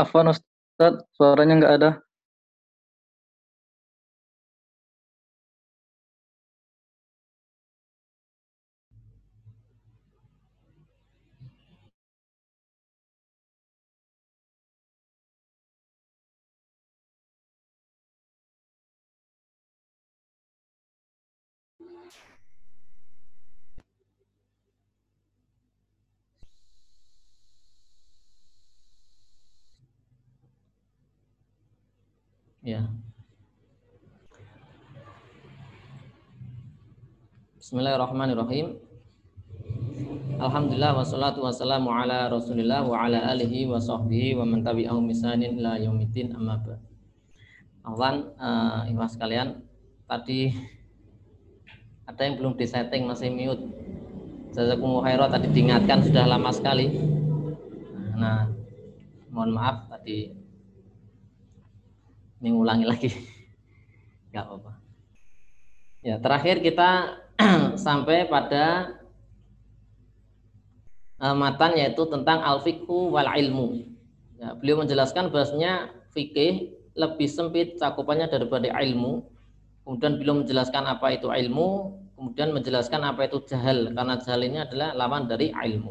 Afwan Ustaz, suaranya nggak ada. Ya. Bismillahirrahmanirrahim. Alhamdulillah wassalatu wassalamu ala Rasulillah wa ala alihi wa sahbihi wa man tabi'ahum misanin ila yaumiddin amma ba'd. Awan uh, ikhwas sekalian, tadi ada yang belum disetting masih mute. Jazakumullah khairan tadi diingatkan sudah lama sekali. Nah, mohon maaf tadi ini ulangi lagi nggak apa-apa ya terakhir kita sampai pada uh, matan yaitu tentang al fikhu wal ilmu. Ya, beliau menjelaskan bahasanya fikih lebih sempit cakupannya daripada ilmu. Kemudian beliau menjelaskan apa itu ilmu kemudian menjelaskan apa itu jahal karena jahal ini adalah lawan dari ilmu.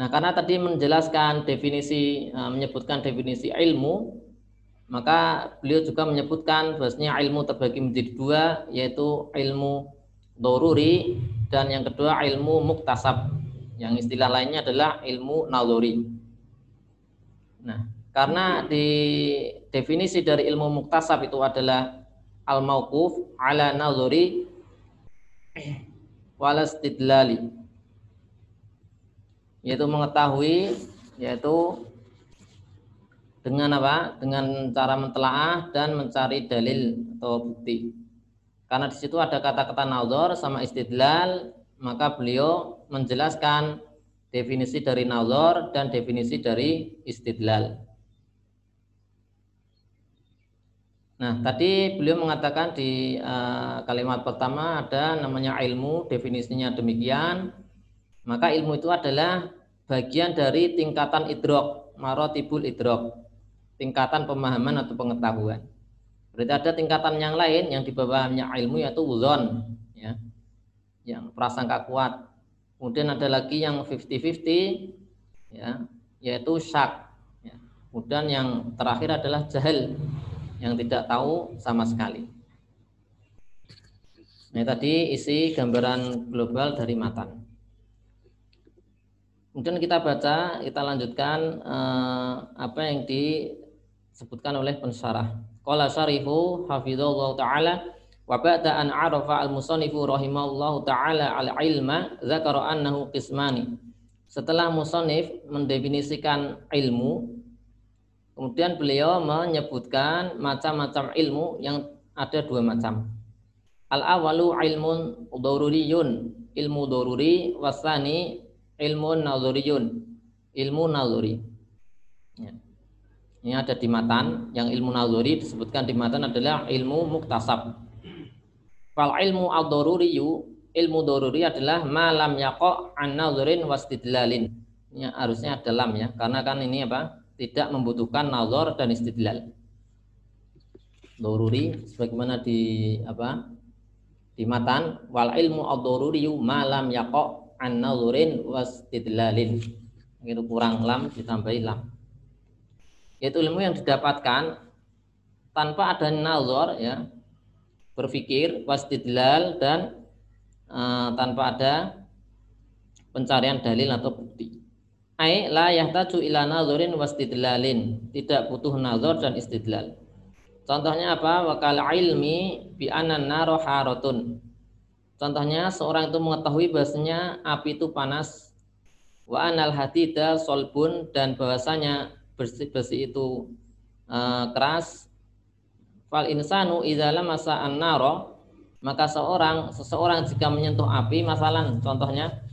Nah, karena tadi menjelaskan definisi, uh, menyebutkan definisi ilmu, maka beliau juga menyebutkan bahwasanya ilmu terbagi menjadi dua yaitu ilmu doruri dan yang kedua ilmu muktasab. Yang istilah lainnya adalah ilmu naluri. Nah karena di definisi dari ilmu muktasab itu adalah al mauquf ala naluri walastidlali yaitu mengetahui yaitu dengan apa? Dengan cara mentelaah dan mencari dalil atau bukti. Karena di situ ada kata-kata nazar sama istidlal, maka beliau menjelaskan definisi dari nazar dan definisi dari istidlal. Nah, tadi beliau mengatakan di uh, kalimat pertama ada namanya ilmu, definisinya demikian. Maka ilmu itu adalah bagian dari tingkatan idrok, marotibul idrok tingkatan pemahaman atau pengetahuan. Berarti ada tingkatan yang lain yang di bawahnya ilmu yaitu uzon, ya, yang prasangka kuat. Kemudian ada lagi yang 50-50, ya, yaitu syak. Ya. Kemudian yang terakhir adalah jahil, yang tidak tahu sama sekali. Nah, tadi isi gambaran global dari matan. Kemudian kita baca, kita lanjutkan eh, apa yang di disebutkan oleh pensyarah. Qala syarihu hafizallahu taala wa ba'da an arafa al-musannifu rahimallahu taala al-ilma zakara annahu qismani. Setelah musannif mendefinisikan ilmu, kemudian beliau menyebutkan macam-macam ilmu yang ada dua macam. Al-awalu ilmun daruriyun, ilmu daruri, wasani ilmu nazariyun, ilmu nazari. Ini ada di matan, yang ilmu naluri disebutkan di matan adalah ilmu muktasab. Fal ilmu al-daruriyu, ilmu daruri adalah malam yaqo an nazarin wastidlalin. Ini harusnya ada lam ya, karena kan ini apa? Tidak membutuhkan nazar dan istidlal. Daruri sebagaimana di apa? Di matan wal ilmu al-daruriyu malam yaqo an nazarin wastidlalin. Itu kurang lam ditambahi lam yaitu ilmu yang didapatkan tanpa ada nazar ya berpikir wastidlal dan uh, tanpa ada pencarian dalil atau bukti. Ai la yahtaju ila nazarin wastidlalin tidak butuh nazar dan istidlal. Contohnya apa? Wakal ilmi bi anan naro haratun contohnya seorang itu mengetahui bahasanya api itu panas. Wa anal hadida solbun dan bahwasanya besi besi itu uh, keras. Fal insanu idza lamasa maka seorang seseorang jika menyentuh api masalah contohnya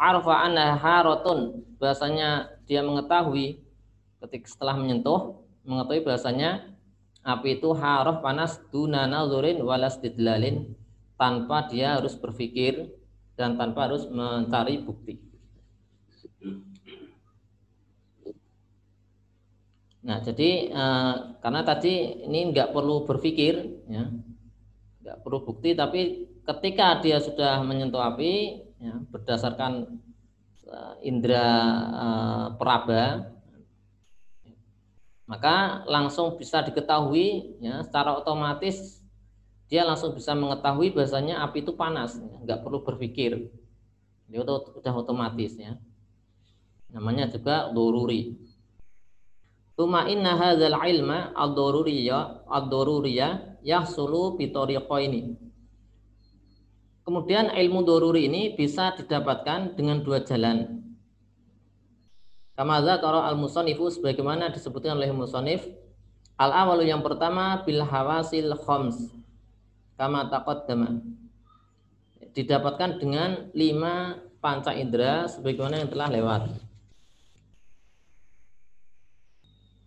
arfa anna haratun bahasanya dia mengetahui ketika setelah menyentuh mengetahui bahasanya api itu haraf panas duna nazurin walastidlalin tanpa dia harus berpikir dan tanpa harus mencari bukti Nah, jadi uh, karena tadi ini nggak perlu berpikir, ya, nggak perlu bukti, tapi ketika dia sudah menyentuh api, ya, berdasarkan uh, indera uh, peraba, maka langsung bisa diketahui, ya, secara otomatis dia langsung bisa mengetahui bahasanya api itu panas, ya, nggak perlu berpikir, itu sudah otomatis, ya. Namanya juga doruri. Tuma inna hadzal ilma ad-daruriyya ad-daruriyya yahsulu bi ini. Kemudian ilmu doruri ini bisa didapatkan dengan dua jalan. Kama dzakara al-musannifu sebagaimana disebutkan oleh musannif al-awalu yang pertama bil hawasil khams kama taqaddama. Didapatkan dengan lima panca indera sebagaimana yang telah lewat.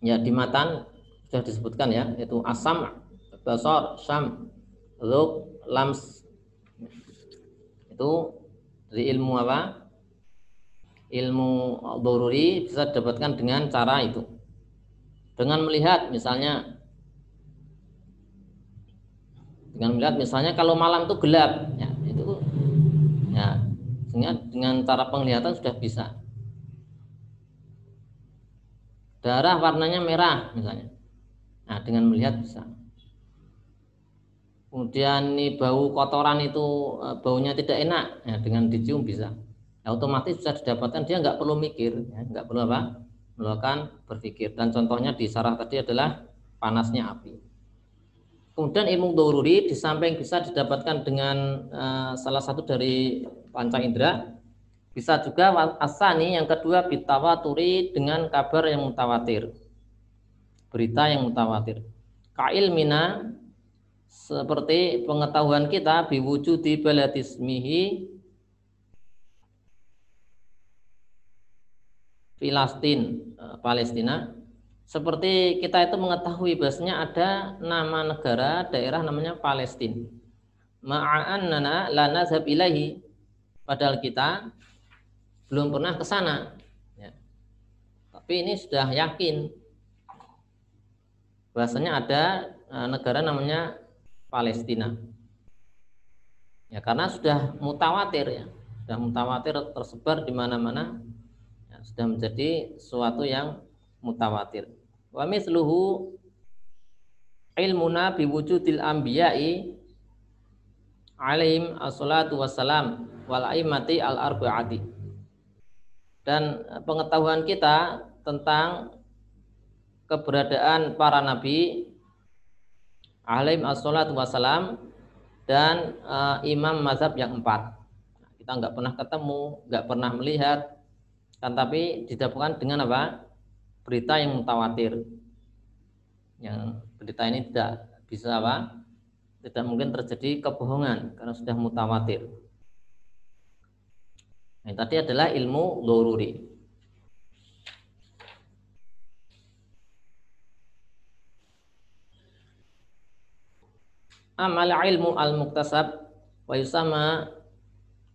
Ya di matan sudah disebutkan ya yaitu asam basar syam luk lams. Itu dari ilmu apa? Ilmu doruri bisa didapatkan dengan cara itu. Dengan melihat misalnya dengan melihat misalnya kalau malam itu gelap ya itu ya dengan cara penglihatan sudah bisa darah warnanya merah misalnya. Nah, dengan melihat bisa. Kemudian ini bau kotoran itu eh, baunya tidak enak, ya, dengan dicium bisa. Ya, otomatis bisa didapatkan dia nggak perlu mikir, ya, nggak perlu apa, melakukan berpikir. Dan contohnya di sarah tadi adalah panasnya api. Kemudian ilmu doruri di samping bisa didapatkan dengan uh, salah satu dari panca indera, bisa juga asani yang kedua bitawaturi dengan kabar yang mutawatir. Berita yang mutawatir. Kail mina seperti pengetahuan kita biwujudi balatismihi Filastin eh, Palestina seperti kita itu mengetahui bahasanya ada nama negara daerah namanya Palestina ma'annana la nazhab ilahi padahal kita belum pernah ke sana. Ya. Tapi ini sudah yakin bahasanya ada eh, negara namanya Palestina. Ya karena sudah mutawatir ya, sudah mutawatir tersebar di mana-mana, ya, sudah menjadi sesuatu yang mutawatir. Wa misluhu ilmuna biwujudil anbiya'i alaihim assalatu wassalam wal aimati al arba'ati dan pengetahuan kita tentang keberadaan para nabi alaihim assalatu wassalam dan uh, imam mazhab yang empat. Kita nggak pernah ketemu nggak pernah melihat. Kan tapi didapatkan dengan apa? Berita yang mutawatir. Yang berita ini tidak bisa apa? Tidak mungkin terjadi kebohongan karena sudah mutawatir Nah, tadi adalah ilmu doruri. Amal ilmu al-muktasab wa yusama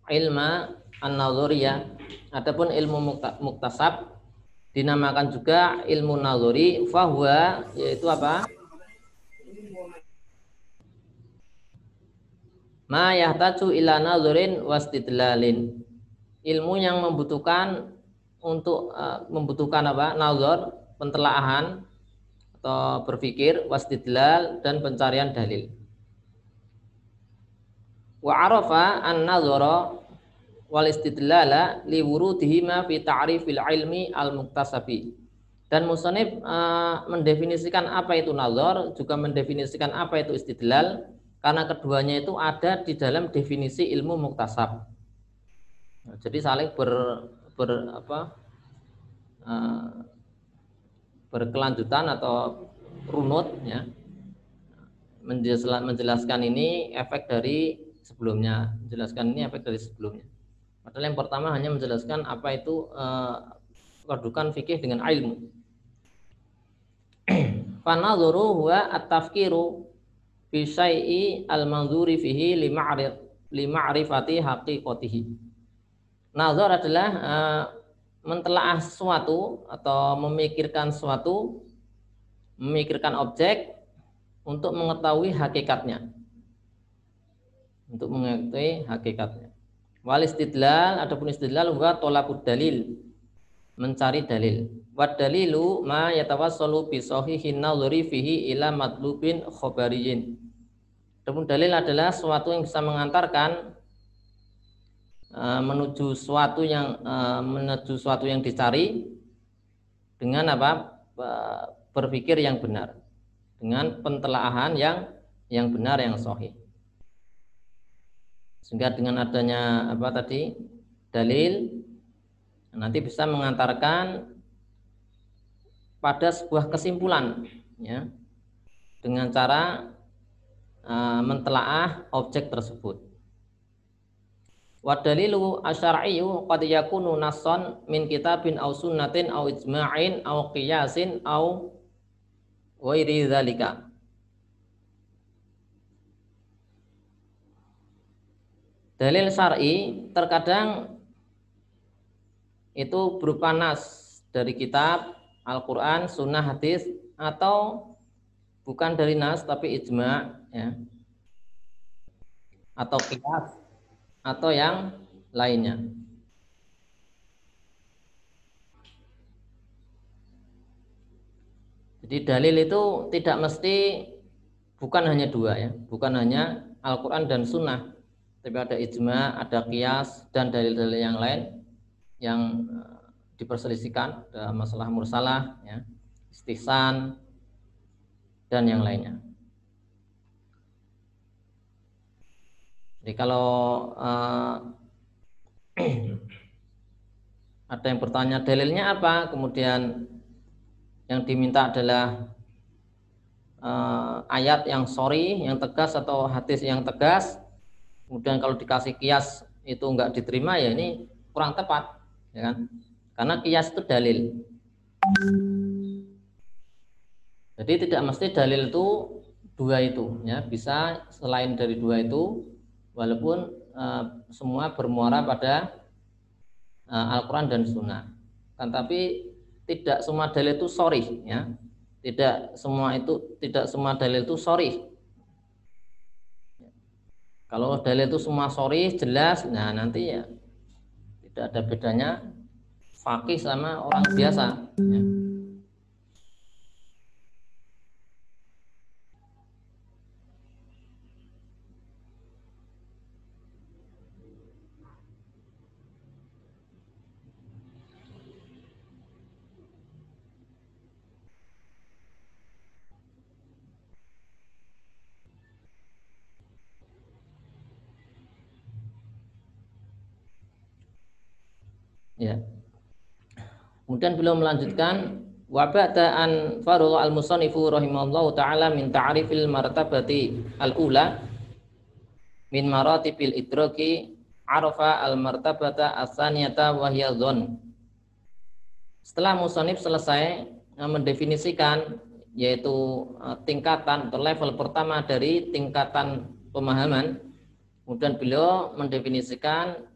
ilma an-nazariyah. Adapun ilmu muktasab dinamakan juga ilmu nazari fahuwa yaitu apa? Ma yahtaju ila nazarin wastidlalin ilmu yang membutuhkan untuk uh, membutuhkan apa? nazar, pentelaahan atau berpikir, wasdidlal dan pencarian dalil. Wa arafa an-nazara wal istidlala li wurudihima fi ta'rifil ilmi al-muktasabi. Dan musonib uh, mendefinisikan apa itu nazar, juga mendefinisikan apa itu istidlal, karena keduanya itu ada di dalam definisi ilmu muktasab. Jadi saling ber, ber apa uh, berkelanjutan atau runut ya. Menjelaskan ini efek dari sebelumnya menjelaskan ini efek dari sebelumnya. Padahal yang pertama hanya menjelaskan apa itu uh, kedudukan fikih dengan ilmu. Fanadhuru huwa at-tafkiru fi syai'i al-manzuri fihi li ma'rifati haqiqatihi Nazar adalah uh, mentelaah sesuatu atau memikirkan sesuatu memikirkan objek untuk mengetahui hakikatnya. Untuk mengetahui hakikatnya. Wal istidlal adapun istidlal huwa tolakud dalil mencari dalil. Wad dalilu ma yatawassalu bi sahihin nadhri fihi ila matlubin khabariyin. Adapun dalil adalah suatu yang bisa mengantarkan menuju suatu yang uh, menuju suatu yang dicari dengan apa? Uh, berpikir yang benar. Dengan pentelaahan yang yang benar yang sahih. Sehingga dengan adanya apa tadi dalil nanti bisa mengantarkan pada sebuah kesimpulan ya dengan cara uh, mentelaah objek tersebut. Wadalilu asyar'iyu qad yakunu nasson min kitabin aw sunnatin aw ijma'in aw qiyasin aw wairi dzalika. Dalil syar'i terkadang itu berupa nas dari kitab, Al-Quran, sunnah, hadis, atau bukan dari nas tapi ijma, ya, atau kitab, atau yang lainnya. Jadi dalil itu tidak mesti bukan hanya dua ya, bukan hanya Al-Quran dan Sunnah, tapi ada ijma, ada kias dan dalil-dalil yang lain yang eh, diperselisihkan ada masalah mursalah, ya, istihsan dan yang lainnya. Jadi kalau uh, ada yang bertanya dalilnya apa, kemudian yang diminta adalah uh, ayat yang sorry, yang tegas atau hadis yang tegas, kemudian kalau dikasih kias itu enggak diterima ya ini kurang tepat ya kan? Karena kias itu dalil. Jadi tidak mesti dalil itu dua itu ya. Bisa selain dari dua itu walaupun uh, semua bermuara pada uh, Al-Quran dan Sunnah kan tapi tidak semua dalil itu sorry ya tidak semua itu tidak semua dalil itu sorry kalau dalil itu semua sorry jelas, nah nanti ya tidak ada bedanya fakih sama orang biasa. Ya. Ya. Kemudian beliau melanjutkan wa ba'da an faragha al-musannifu rahimallahu taala min ta'rifil martabati al-ula min maratibil idraki arafa al-martabata as-saniyata wa hiya dhon. Setelah musannif selesai mendefinisikan yaitu eh, tingkatan atau level pertama dari tingkatan pemahaman kemudian beliau mendefinisikan